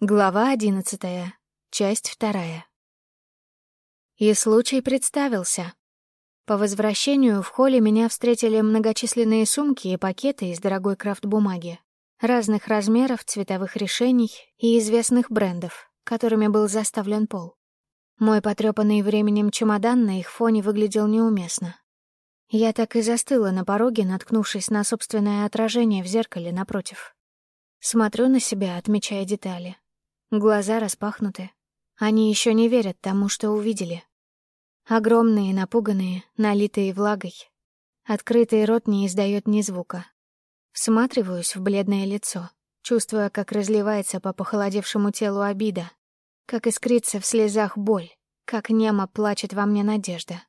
Глава одиннадцатая. Часть вторая. И случай представился. По возвращению в холле меня встретили многочисленные сумки и пакеты из дорогой крафт-бумаги, разных размеров, цветовых решений и известных брендов, которыми был заставлен пол. Мой потрёпанный временем чемодан на их фоне выглядел неуместно. Я так и застыла на пороге, наткнувшись на собственное отражение в зеркале напротив. Смотрю на себя, отмечая детали, Глаза распахнуты. Они еще не верят тому, что увидели. Огромные, напуганные, налитые влагой. Открытый рот не издает ни звука. Всматриваюсь в бледное лицо, чувствуя, как разливается по похолодевшему телу обида, как искрится в слезах боль, как немо плачет во мне надежда.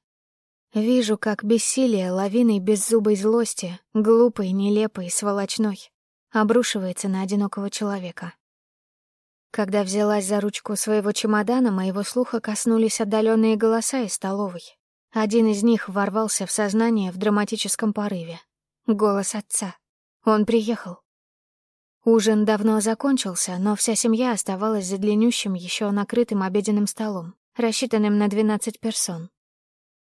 Вижу, как бессилие лавиной беззубой злости, глупой, нелепой, сволочной, обрушивается на одинокого человека. Когда взялась за ручку своего чемодана, моего слуха коснулись отдаленные голоса из столовой. Один из них ворвался в сознание в драматическом порыве. Голос отца. Он приехал. Ужин давно закончился, но вся семья оставалась за длиннющим еще накрытым обеденным столом, рассчитанным на 12 персон.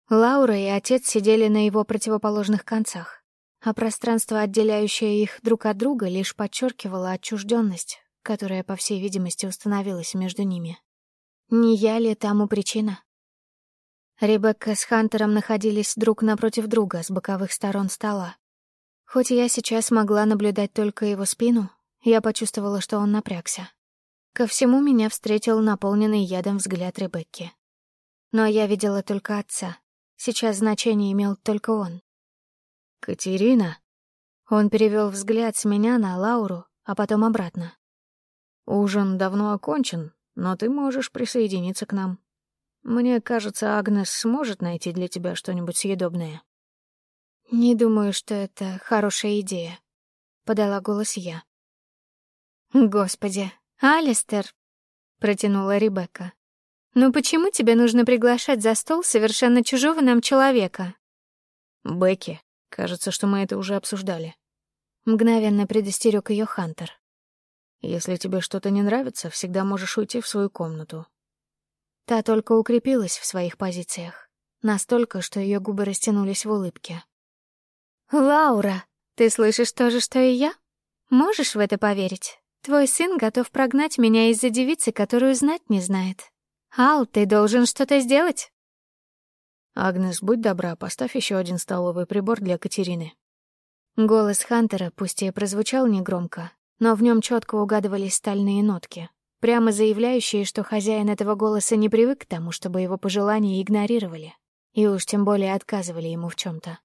Лаура и отец сидели на его противоположных концах, а пространство, отделяющее их друг от друга, лишь подчеркивало отчужденность, которая, по всей видимости, установилась между ними. Не я ли тому причина? Ребекка с Хантером находились друг напротив друга с боковых сторон стола. Хоть я сейчас могла наблюдать только его спину, я почувствовала, что он напрягся. Ко всему меня встретил наполненный ядом взгляд Ребекки. Но я видела только отца. Сейчас значение имел только он. «Катерина?» Он перевел взгляд с меня на Лауру, а потом обратно. Ужин давно окончен, но ты можешь присоединиться к нам. Мне кажется, Агнес сможет найти для тебя что-нибудь съедобное. Не думаю, что это хорошая идея, подала голос я. Господи, Алистер, протянула Ребекка. «Ну почему тебе нужно приглашать за стол совершенно чужого нам человека?» «Бекки, кажется, что мы это уже обсуждали». Мгновенно предостерег ее Хантер. Если тебе что-то не нравится, всегда можешь уйти в свою комнату. Та только укрепилась в своих позициях. Настолько, что ее губы растянулись в улыбке. «Лаура, ты слышишь то же, что и я? Можешь в это поверить? Твой сын готов прогнать меня из-за девицы, которую знать не знает. Ал, ты должен что-то сделать». «Агнес, будь добра, поставь еще один столовый прибор для Катерины». Голос Хантера, пусть и прозвучал негромко, но в нем четко угадывались стальные нотки, прямо заявляющие, что хозяин этого голоса не привык к тому, чтобы его пожелания игнорировали, и уж тем более отказывали ему в чем то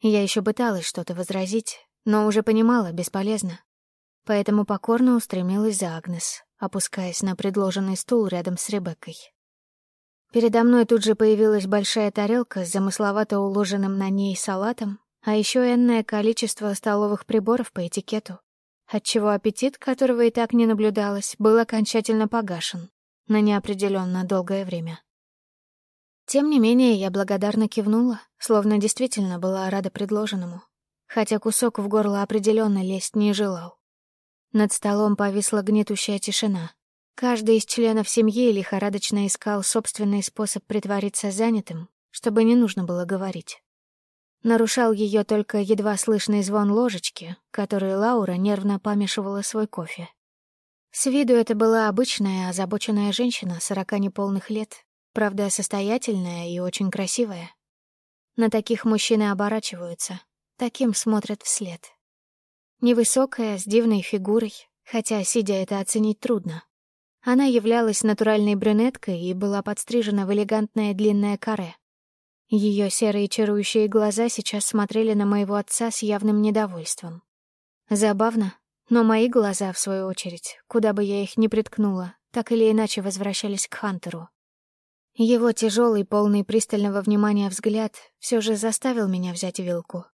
Я еще пыталась что-то возразить, но уже понимала, бесполезно. Поэтому покорно устремилась за Агнес, опускаясь на предложенный стул рядом с Ребеккой. Передо мной тут же появилась большая тарелка с замысловато уложенным на ней салатом, а еще энное количество столовых приборов по этикету, отчего аппетит, которого и так не наблюдалось, был окончательно погашен на неопределенно долгое время. Тем не менее, я благодарно кивнула, словно действительно была рада предложенному, хотя кусок в горло определенно лезть не желал. Над столом повисла гнетущая тишина. Каждый из членов семьи лихорадочно искал собственный способ притвориться занятым, чтобы не нужно было говорить. Нарушал ее только едва слышный звон ложечки, которой Лаура нервно помешивала свой кофе. С виду это была обычная озабоченная женщина сорока неполных лет, правда, состоятельная и очень красивая. На таких мужчины оборачиваются, таким смотрят вслед. Невысокая, с дивной фигурой, хотя, сидя, это оценить трудно. Она являлась натуральной брюнеткой и была подстрижена в элегантное длинное каре. Ее серые чарующие глаза сейчас смотрели на моего отца с явным недовольством. Забавно, но мои глаза, в свою очередь, куда бы я их ни приткнула, так или иначе возвращались к Хантеру. Его тяжелый, полный пристального внимания взгляд все же заставил меня взять вилку.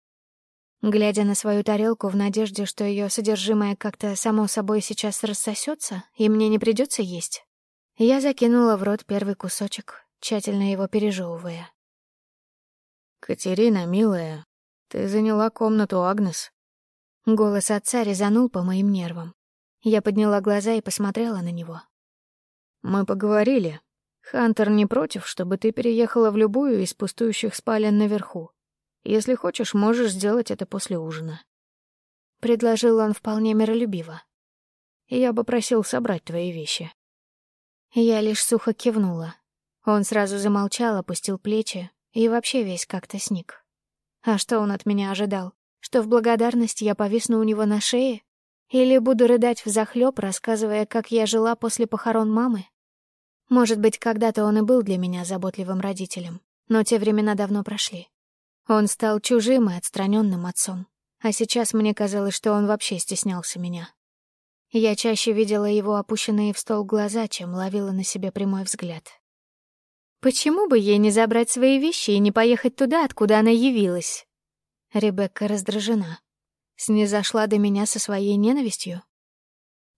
Глядя на свою тарелку в надежде, что ее содержимое как-то само собой сейчас рассосется и мне не придется есть, я закинула в рот первый кусочек, тщательно его пережевывая. «Катерина, милая, ты заняла комнату Агнес?» Голос отца резанул по моим нервам. Я подняла глаза и посмотрела на него. «Мы поговорили. Хантер не против, чтобы ты переехала в любую из пустующих спален наверху. Если хочешь, можешь сделать это после ужина». Предложил он вполне миролюбиво. «Я бы просил собрать твои вещи». Я лишь сухо кивнула. Он сразу замолчал, опустил плечи и вообще весь как-то сник. А что он от меня ожидал? Что в благодарность я повисну у него на шее? Или буду рыдать взахлёб, рассказывая, как я жила после похорон мамы? Может быть, когда-то он и был для меня заботливым родителем, но те времена давно прошли. Он стал чужим и отстраненным отцом, а сейчас мне казалось, что он вообще стеснялся меня. Я чаще видела его опущенные в стол глаза, чем ловила на себе прямой взгляд. Почему бы ей не забрать свои вещи и не поехать туда, откуда она явилась? Ребекка раздражена. Снизошла до меня со своей ненавистью.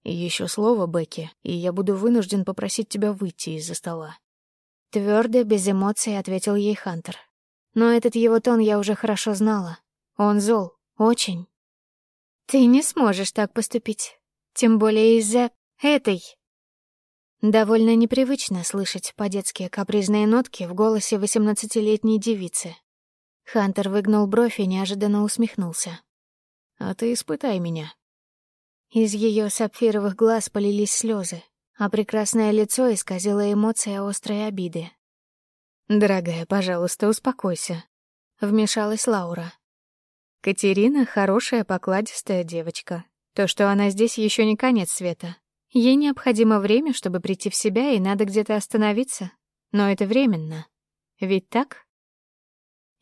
Еще слово, Бекки, и я буду вынужден попросить тебя выйти из-за стола. Твердо, без эмоций ответил ей Хантер. Но этот его тон я уже хорошо знала. Он зол, очень. Ты не сможешь так поступить. Тем более из-за этой. Довольно непривычно слышать по-детски капризные нотки в голосе восемнадцатилетней девицы. Хантер выгнул бровь и неожиданно усмехнулся. «А ты испытай меня». Из ее сапфировых глаз полились слезы, а прекрасное лицо исказило эмоция острой обиды. «Дорогая, пожалуйста, успокойся», — вмешалась Лаура. «Катерина — хорошая, покладистая девочка. То, что она здесь, еще не конец света. Ей необходимо время, чтобы прийти в себя, и надо где-то остановиться. Но это временно. Ведь так?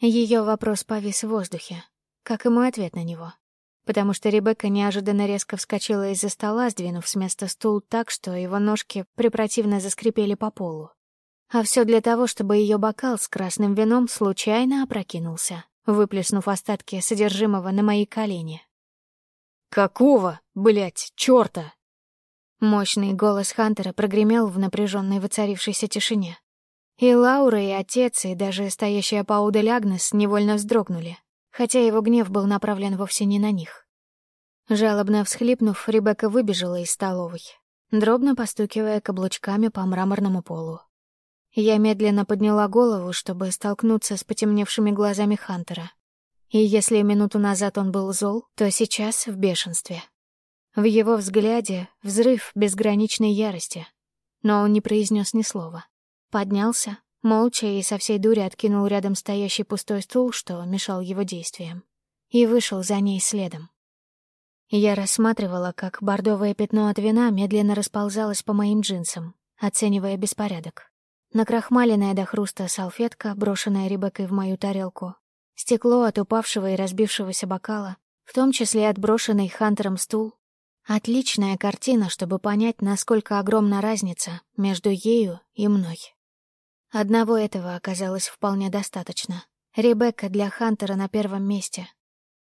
Ее вопрос повис в воздухе, как и мой ответ на него. Потому что Ребекка неожиданно резко вскочила из-за стола, сдвинув с места стул так, что его ножки препротивно заскрипели по полу. А все для того, чтобы ее бокал с красным вином случайно опрокинулся, выплеснув остатки содержимого на мои колени. «Какого, блядь, чёрта?» Мощный голос Хантера прогремел в напряженной воцарившейся тишине. И Лаура, и отец, и даже стоящая поодаль Агнес невольно вздрогнули, хотя его гнев был направлен вовсе не на них. Жалобно всхлипнув, Ребекка выбежала из столовой, дробно постукивая каблучками по мраморному полу. Я медленно подняла голову, чтобы столкнуться с потемневшими глазами Хантера. И если минуту назад он был зол, то сейчас в бешенстве. В его взгляде взрыв безграничной ярости. Но он не произнес ни слова. Поднялся, молча и со всей дури откинул рядом стоящий пустой стул, что мешал его действиям, и вышел за ней следом. Я рассматривала, как бордовое пятно от вина медленно расползалось по моим джинсам, оценивая беспорядок. Накрахмаленная до хруста салфетка, брошенная Ребеккой в мою тарелку, стекло от упавшего и разбившегося бокала, в том числе отброшенный Хантером стул, Отличная картина, чтобы понять, насколько огромна разница между ею и мной. Одного этого оказалось вполне достаточно. Ребекка для Хантера на первом месте.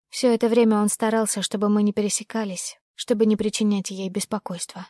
Все это время он старался, чтобы мы не пересекались, чтобы не причинять ей беспокойства.